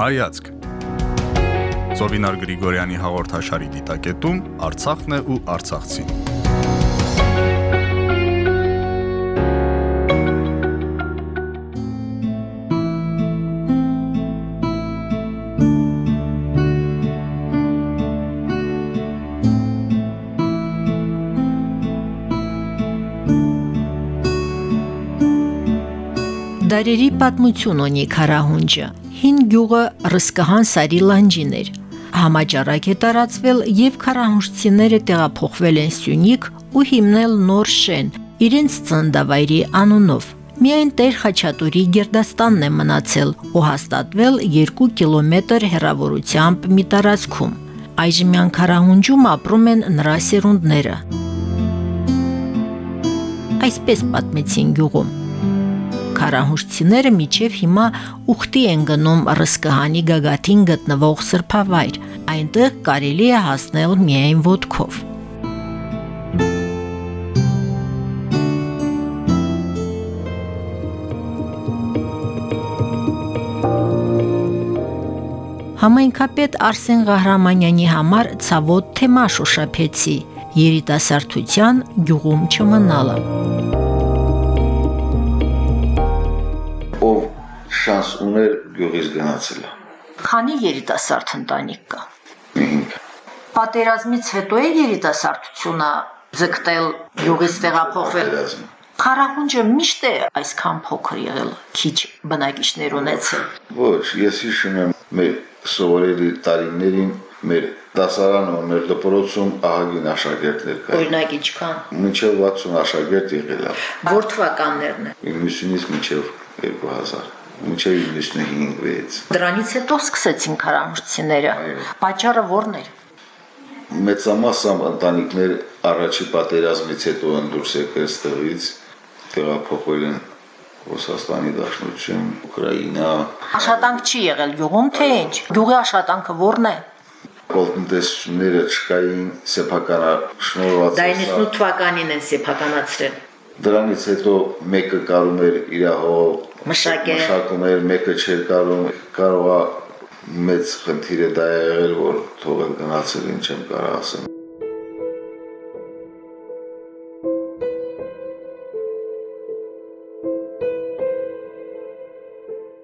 Հայացք Զովինար Գրիգորյանի հաղորդաշարի դիտակետում Արցախն է ու Արցախցին Դարերի պատմություն ունի Խարահունջը։ Հին գյուղը Ռսկահան Սարի լանջին էր։ Համաճարակ է տարածվել եւ քարահունջցիները տեղափոխվել են Սյունիք ու հիմնել նոր շեն իրենց ծնդավայրի անունով։ Միայն Տեր Խաչատուրի Գերդաստանն է մնացել ու հաստատվել 2 կիլոմետր հեռավորությամբ մի տարածքում։ Այժմյան քարահունջում ապրում են նրա սերունդները։ Այսպես պատմեցին գյուղում քարահուշցիները միջև հիմա ուխտի են գնում Ռսկահանի գագաթին գտնվող սրբավայր։ Այնտեղ կարելի է հասնել միայն ոտքով։ Համայնքապետ Արսեն Ղահրամանյանի համար ցավոտ թեմա շոշափեցի՝ երիտասարդության գյուղում չմնալը։ շանս ուներ գյուղից գնացել։ Քանի երիտասարդ ընտանիք կա։ 5 Պատերազմից հետո է երիտասարդությունը ձգտել գյուղից տեղափոխվել։ Խարախունջը միշտ է այսքան փոքր եղել, քիչ բնակիչներ ունեցել։ Ոչ, ես հիշում եմ մեր սովորելի տարիներին մեր դասարանում, մեր դպրոցում ահագին աշակերտներ կային։ Օրինակ ինչքան։ Մինչև 60 աշակերտ եղել է։ Որ թվականներն է։ 90-ից մինչև 2000 մինչև 95-6։ Դրանից հետո սկսեցին քարամրջցիները։ Պաճառը ո՞րն էր։ Մեծամասն ընտանիքներ առաջի պատերազմից հետո ընդուրս եկել ստեղից, տեղափոխվել են Ռուսաստանի Դաշնություն, Ուկրաինա։ Աշխատանք չի եղել գյուղում, թե ինչ։ Գյուղի աշխատանքը ո՞րն է։ Կոլտնտեսությունները չկային, սեփական շնորհված։ Դա 98 թվականին են սեփականացրել։ Դրանից հետո մեկը կարում էր իր հող մշակել մշակում էր, մեկը չէր կարող կարողա մեծ խնդիր է դա եղել, որ թողել գնացել ինչ եմ կարող ասեմ։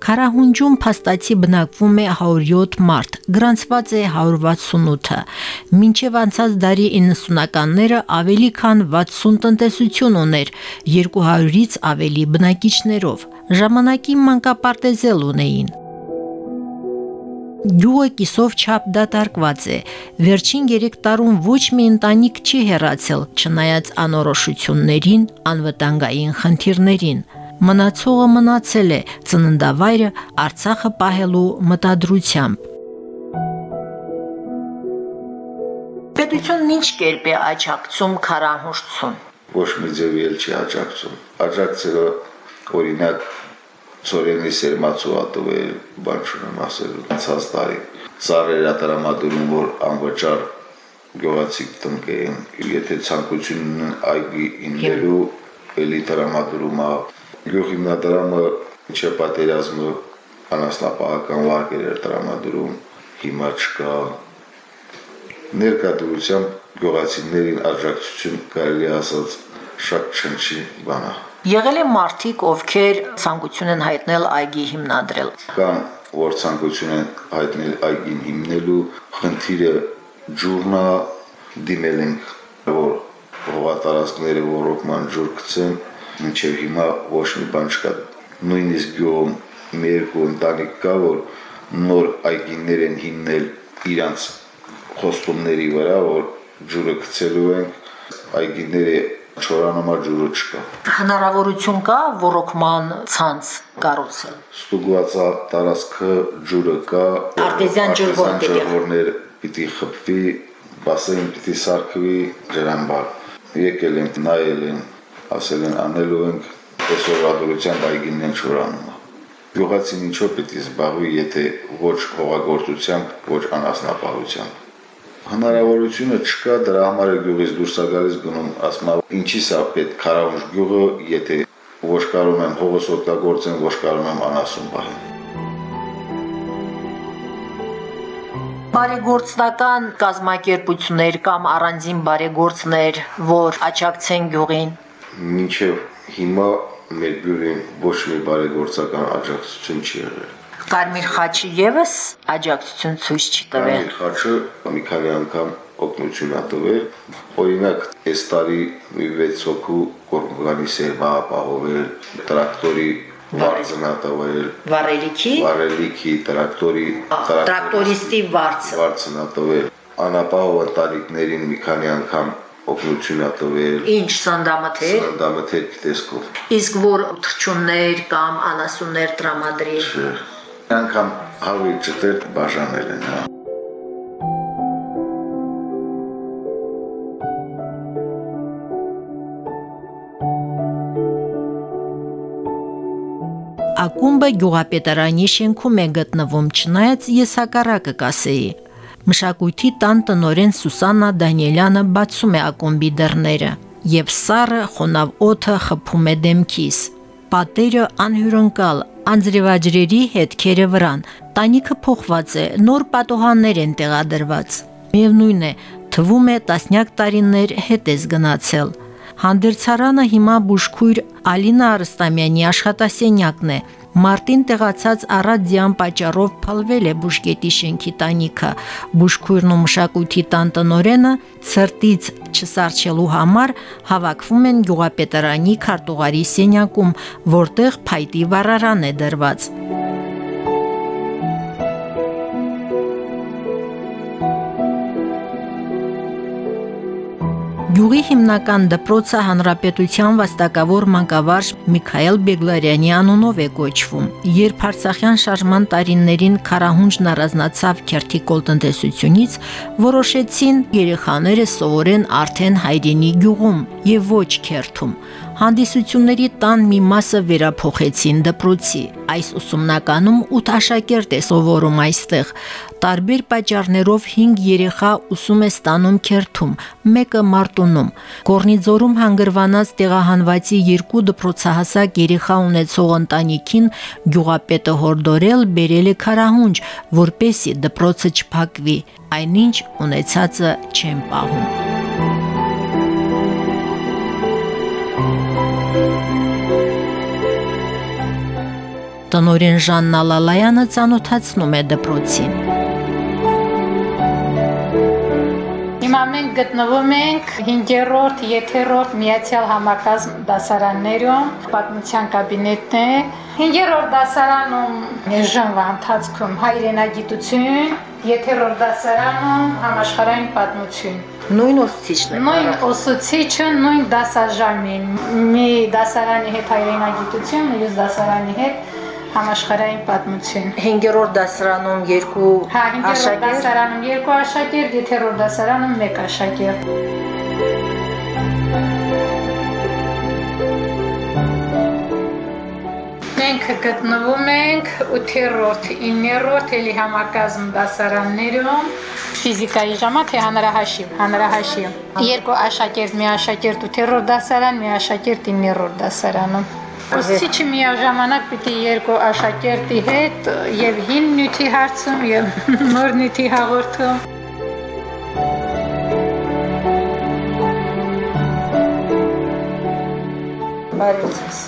Խարահունջում փաստացի բնակվում է 107 մարդ, գրանցված է 168-ը։ Մինչև անցած դարի 90-ականները ավելի քան 60 տնտեսություն ուներ 200-ից ավելի բնակիչներով ժամանակի մանկապարտեզել ունեին։ Գյուղը կիսով չափ դատարկված է։ Վերջին 3 տարում ոչ մի ընտանիք չի հեռացել, չնայած անորոշություններին, անվտանգային խնդիրներին։ Մնացողը մնացել է ծննդավայրը Արցախը պահելու մտադրությամբ։ Պետությունն ինչ կերպ է աջակցում քարահուշցուն։ Ոչ մի ձևի էլ չի աջակցում։ Աջակցելը օրինակ ծորենի սերմացու ատվել, բան չունեմ ասելու, անցած տարի ծառերը տրամադրում, որ անվճար գյուղացիք տնկեն, եթե ցանկությունն այգի ինելու, էլի տրամադրում է, գյուղ հիմնադրամը ինչե պատերազմը անասնապահական վարկեր էր տրամադրում, հիմա չկա, ներկայությամբ գյուղացիներին աջակցություն կարելի ասած շատ չնչի բանա Եղել են մարդիկ, ովքեր ցանկություն են հայտնել այգի հիմնադրել։ Կամ որ ցանկություն են հայտնել այգին հիմնելու խնդիրը ջուրնա դիմել ենք, որ հողատարածքները ռոկման ջուր գցեն, մինչև հիմա ոչ մի բան չկա։ Նույնիսկ գյուղում մի երկու ընտանիք կա, որ նոր այգիներ են հիմնել իրանց խոստումների վրա, որ ջուրը գցելու են, այգիները չորանոմա ջուրը չկա։ Հնարավորություն կա ռոռոկման ցանց կառուցել։ Ստուգվածա տարածքը ջուրը կա, արտեզյան ջրվորներ պիտի խփվի, բասեն պիտի սարքվի ջրանբար։ Եկել են, նայել են, ասել են անելու ենք, այսօրվա դրությամբ այգինն են չորանում։ Գյուղացին ինչով պիտի զբաղվի, եթե ոչ հողագործությամբ, ոչ անասնապահությամբ հնարավորությունը չկա դրա համար է գյուղից դուրս է գալիս գնում ասում ինչի՞ սա պետք քարավուշ գյուղը եթե ոչ կարող եմ հողս օգտագործեմ ոչ կարող եմ անասուն պահեմ բարեգործնական կազմակերպություններ կամ առանձին բարեգործներ, որ աջակցեն գյուղին։ Մինչև հիմա մեր գյուղին ոչ մի բարեգործական աջակցություն չի եղել։ Կարմիր խաչը եւս աջակցություն ցույց չի տվել։ Կարմիր խաչը մի քանի անգամ օգնություն ա տվել։ Օրինակ, այս տարի մի 6 հոգու կորգանի սերմա ապահովել, տրակտորի վարձնա տվել, Վարելիքի վարելիքի, տրակտորի, տրակտորիստի վարձը։ վարձնա տվել։ Անապահով ընտանիքներին մի քանի անգամ օգնություն ա տվել։ Ինչ սանդամթեր, Սանդամթերքի տեսքով։ իսկ որ թրջուններ կամ անասուններ տրամադրի։ Անգամ հավի ճտեր բաժանել են, հա։ Ակումբը գյուղապետարանի շենքում է գտնվում, չնայած ես հակառակը կասեի։ Մշակույթի տան տնորեն Սուսաննա Դանիելյանը բացում է ակումբի դռները, եւ սառը խոնավ օդը խփում է դեմքիս։ Պատերը անհյուրընկալ, անձրևաջրերի հետքերը վրան։ Տանիքը փոխված է, նոր պատոհաններ են տեղադրված։ Միևնույն է, թվում է տասնյակ տարիներ հետ ես գնացել։ Հանդերձարանը հիմա բուժքույր Ալինա Արստամյանի աշխատասենյակն է։ Մարտին տեղացած առադյան պատճառով փալվել է բուժկետի շենքի տանիքը։ Բուժքույրն ու մշակույթի տան տնորենը ցրտից չսարչելու համար հավաքվում են գյուղապետարանի քարտուղարի սենյակում, որտեղ փայտի վառարան է դրված։ Գյուղի հիմնական դպրոցը հանրապետության վաստակավոր մանկավարժ Միքայել Բեգլարյանի անունով է կոչվում։ Երբ Արցախյան շարժման տարիներին Խարահունջն առանձնացավ քերթի կոլտնտեսությունից, որոշեցին երեխաները սովորեն արդեն հայրենի գյուղում եւ ոչ քերթում։ Հանդիսությունների տան մի մասը վերափոխեցին դպրոցի։ Այս ուսումնականում 8 աշակերտ է սովորում այստեղ։ Տարբեր պատճառներով 5 երեխա ուսում է ստանում քերթում, մեկը Մարտունում։ Կորնիձորում հանգրվանած տեղահանվածի երկու դպրոցահասակ երեխա ունեցող ընտանիքին գյուղապետը հորդորել բերել է քարահունջ, որպեսի դպրոցը չփակվի։ Այնինչ ունեցածը չեն պահում։ Տնորեն Ժաննա Լալայանը ցանոթացնում է դպրոցին։ Հիմա մենք գտնվում ենք 5-րդ, 7-րդ միացյալ համակազմ դասարաններում, պատմության կաբինետն է։ 5-րդ դասարանում ներժանվա ընթացքում հայրենագիտություն, 7-րդ դասարանում համաշխարհային պատմություն։ Նույն ուսուցիչն է։ Նույն ուսուցիչը նույն դասաժամին, մի դասարանի հետ հայրենագիտություն, մյուս դասարանի հետ համաշխարհային պատմություն։ 5-րդ դասարանում երկու Հա, 5-րդ աշակերտ դասարանում երկու աշակերտ, 7-րդ դասարանում մեկ աշակերտ։ Մենք գտնվում ենք 8-րդ, 9-րդ էլի համակազմ դասարաններում ֆիզիկայի ժամա թե հանրահաշիվ, հանրահաշիվ։ Երկու աշակերտ, մի աշակերտ 8-րդ դասարան, մի աշակերտ 9-րդ դասարանում։ Ուսուցիչը միաժամանակ պիտի երկու աշակերտի հետ եւ հին նյութի հարցում եւ նոր նյութի հաղորդում Բարեցես։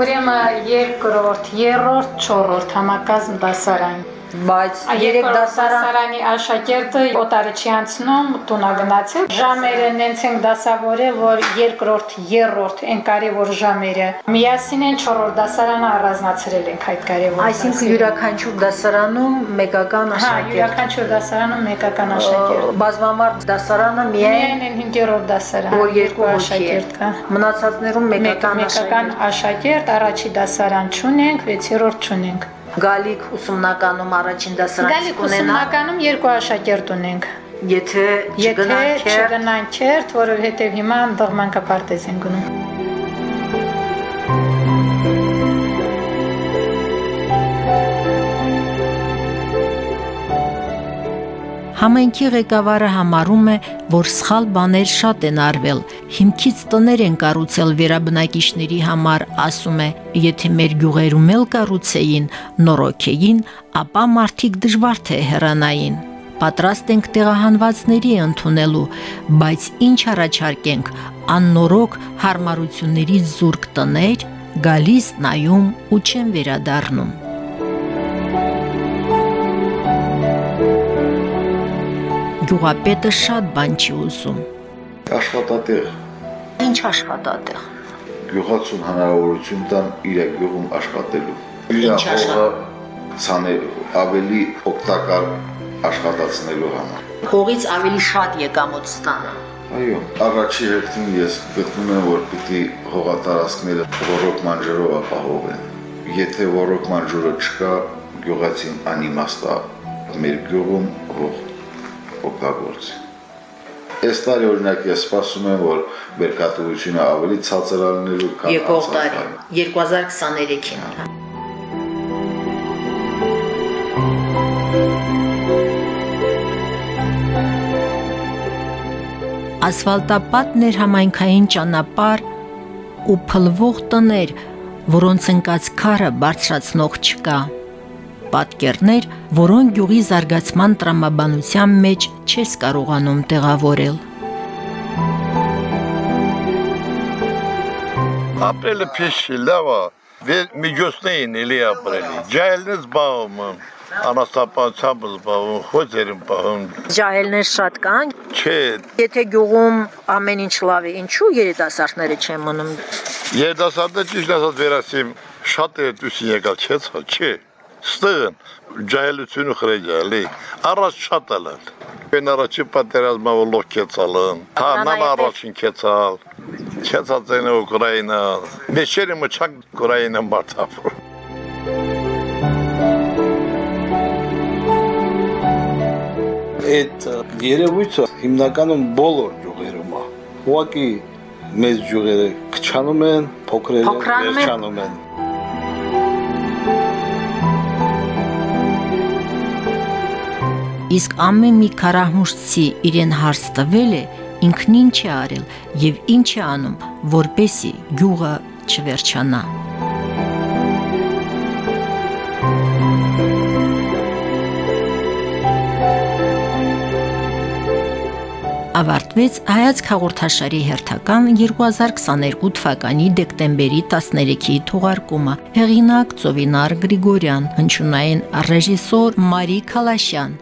Ուրեմն երկրորդ, երրորդ, չորրորդ համակազմ դասարան։ բայց Երեք դասարանի աշակերտը օտարը չի անցնում, տունա գնացել։ Ժամերը նենց ենք դասավորել, որ երկրորդ, երրորդ են կարևոր ժամերը։ Միասին են չորրորդ դասարանը առանձնացրել ենք այդ կարևոր։ այսինքն յուրաքանչյուր դասարանում մեկական հա, աշակերտ։ յուրաքանչյուր դասարանում մեկական աշակերտ։ Բազմամարդ դասարանը միայն են 5-րդ դասարան, որ երկու աշակերտ կա։ Մնացածներում Մեկ մեկական մեկական աշակերտ։ աշակերտ, առաջի դասարան չունենք, 6-րդ չունենք։ Գալիք ուսումնականում առաջին դասարանից Գալիք կունենա, ուսումնականում երկու աշակերտ ունենք։ եթե չգնան քերտ, որովհետև հիմա դղմանկապարտեզ են գնում։ Համայնքի ղեկավարը համարում է, որ սխալ բաներ շատ են արվել։ Հիմքից տներ են կառուցել վերաբնակիչների համար, ասում է, եթե մեր գյուղերում էլ կառուցեին, նորոգեին, ապա մարդիկ դժվար թե հեռանային։ պատրաստ ենք տեղահանվածների ընդունելու, բայց ինչ առաջարկենք աննորոք հարմարություններից զուրկ տներ, գալիս նայում ու չեն վերադառնում։ Գյուղապետը շատ բան չի ուզում։ Աշխատատեղ Ինչ աշխատատեղ։ գյուղացուն հնարավորություն տան իր գյուղում աշխատելու։ Իր հողը ցանել ավելի օգտակար աշխատացնելու համար։ Հողից ավելի շատ եկամուտ ստանա։ Այո, առաջի հերթին ես գտնում եմ, որ պիտի հողատարածքները ռոռոկման ջրով ապահովեն։ Եթե ռոռոկման ջուրը չկա, գյուղացին անիմաստ է մեր գյուղում հող օգտագործի։ Այս տարի օրինակ ես սպասում եմ, որ բերքատվությունը ավելի ցածր ալնելու քան Եկող տարի 2023-ին։ Ասֆալտապատ ներհամայնքային ճանապարհ ու փլվող տներ, որոնց ընկած քարը բարձրացնող չկա։ Պատկերներ, որոնք գյուղի զարգացման տրամաբանության մեջ չես կարողանում տեղավորել։ Ապրելը փեշի լավ է, վեր միջոցներին էլի ապրելի։ Ջահելն զբաղվում եմ, անաստապանությամբ զբաղվում, խոզերին պահում։ Ջահելներ շատ կան, Չէ, Եթե գյուղում ամեն ինչ լավ է, ինչու երիտասարդները չեն մնում։ երիտասարդը ճիշտ ասած վերասիմ շատ է դուսին եկալ, չէ՞, ցա, չէ։ Ստեղն ջահելությունը խրեջ է, էլի։ Առաջ շատ ալալ։ Բեն առաջի պատերազմը ոլող կեցալն։ Թանան առաջին կեցալ։ Չեցած են Ուկրաինա։ Մեջերը մչակ Ուկրաինան բարձավ։ այդ երևույթը հիմնականում բոլոր ջուղերում է։ Ուղղակի մեծ ջուղերը քչանում են, փոքրերը են։ վերջանում են։ Իսկ ամեն մի քարահուշցի իրեն հարց տվել է, ինքն ինչ է արել եւ ինչ է անում, որպեսի գյուղը չվերջանա։ ավարտվեց հայաց հաղորդաշարի հերթական 2022 թվականի դեկտեմբերի 13-ի թողարկումը։ Հեղինակ Ծովինար Գրիգորյան, հնչյունային ռեժիսոր Մարի Խալաշյան։